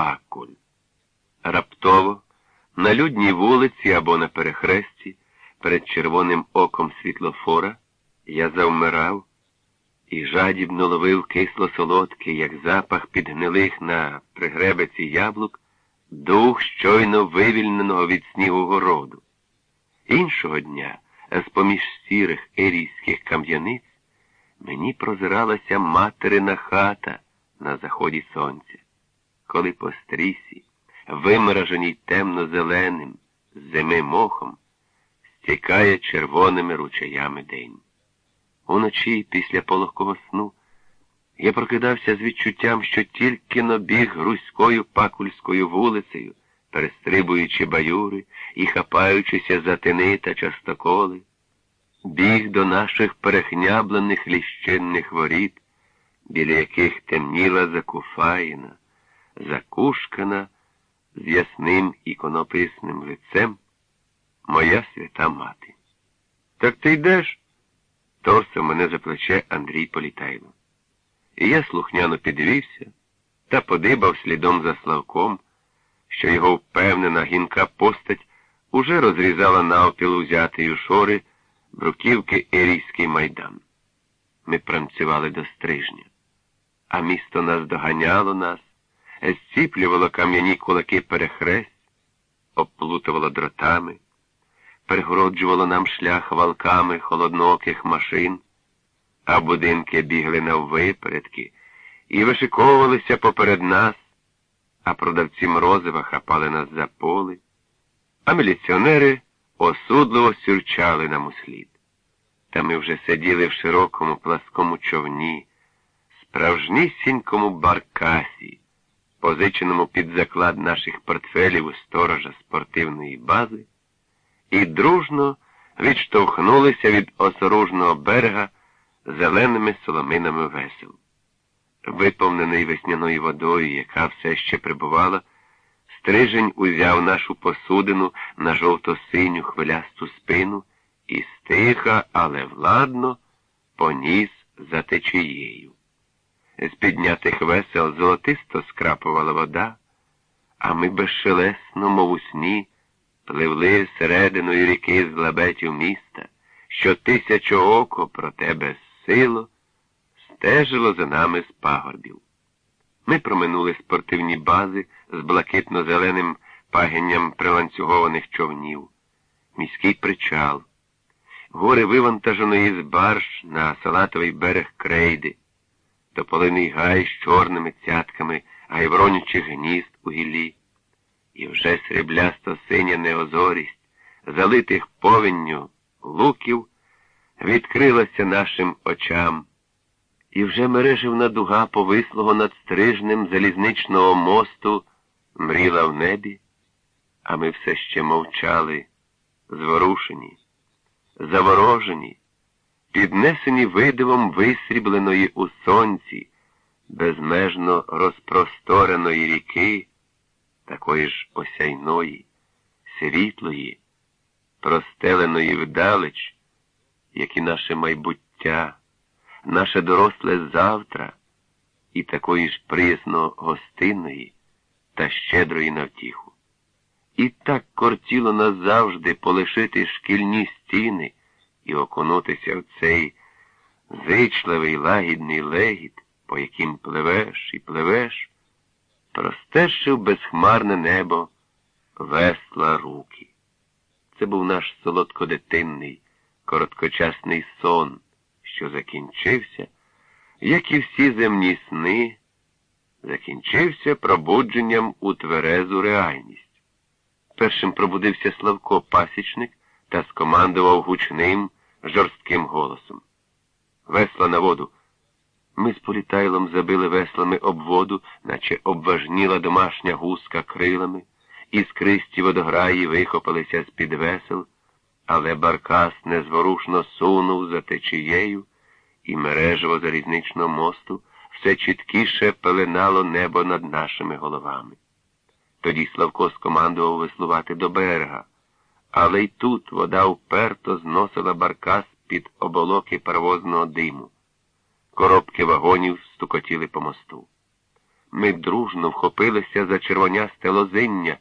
Пакуль. Раптово, на людній вулиці або на перехресті, перед червоним оком світлофора, я завмирав і жадібно ловив кисло солодкий, як запах підгнилих на пригребеці яблук, дух щойно вивільненого від снігу городу. Іншого дня, з поміж сірих ерійських кам'яниць, мені прозиралася материна хата на заході сонця, коли по стрісі, вимраженій темно-зеленим, зими мохом, стікає червоними ручаями день. Уночі, після пологкого сну, я прокидався з відчуттям, що тільки набіг грузькою пакульською вулицею, перестрибуючи баюри і хапаючися за тини та частоколи, біг до наших перехняблених ліщинних воріт, біля яких темніла закуфаїна, закушкана з ясним іконописним лицем моя свята мати. Так ти йдеш? торсив мене за плече Андрій Політайло. І я слухняно підвівся та подибав слідом за Славком, що його впевнена гінка постать уже розрізала навпіл узятий у шори бруківки Ерійський майдан. Ми пранцювали до стрижня, а місто нас доганяло нас, зціплювало кам'яні кулаки перехресть, обплутувало дротами перегороджувало нам шлях валками холоднооких машин, а будинки бігли наввипередки і вишиковувалися поперед нас, а продавці морозива хапали нас за поли, а міліціонери осудливо сюрчали нам услід. Та ми вже сиділи в широкому пласкому човні, справжнісінькому баркасі, позиченому під заклад наших портфелів у сторожа спортивної бази і дружно відштовхнулися від осорожного берега зеленими соломинами весел. Виповнений весняною водою, яка все ще прибувала, стрижень узяв нашу посудину на жовто-синю хвилясту спину і стиха, але владно поніс за течією. З піднятих весел золотисто скрапувала вода, а ми безшелесно, мов у сні, пливли серединою ріки з лабетів міста, що тисячо око про тебе сило стежило за нами з пагорбів. Ми проминули спортивні бази з блакитно-зеленим пагінням приланцюгованих човнів, міський причал, гори вивантаженої з барж на салатовий берег крейди, тополиний гай з чорними цятками гайвронячих гнізд у гіллі. І вже сріблясто синя неозорість, залитих повінню луків, відкрилася нашим очам, і вже мереживна дуга повислого над стрижнем залізничного мосту мріла в небі, а ми все ще мовчали, зворушені, заворожені, піднесені видивом висрібленої у сонці, безмежно розпростореної ріки такої ж осяйної, світлої, простеленої вдалеч, як і наше майбуття, наше доросле завтра, і такої ж приязно гостинної та щедрої навтіху. І так кортіло назавжди полишити шкільні стіни і окунутися в цей зичливий лагідний легіт, по яким пливеш і пливеш простежив безхмарне небо весла руки. Це був наш солодкодитинний, короткочасний сон, що закінчився, як і всі земні сни, закінчився пробудженням у тверезу реальність. Першим пробудився Славко пасічник та скомандував гучним, жорстким голосом. Весла на воду. Ми з Політайлом забили веслами об воду, наче обважніла домашня гуска крилами, іскристі водограї вихопилися з-під весел, але Баркас незворушно сунув за течією, і мережево залізничного мосту все чіткіше пеленало небо над нашими головами. Тоді Славко скомандував веслувати до берега, але й тут вода вперто зносила Баркас під оболоки паровозного диму. Коробки вагонів стукотіли по мосту. Ми дружно вхопилися за червонясте лозиння.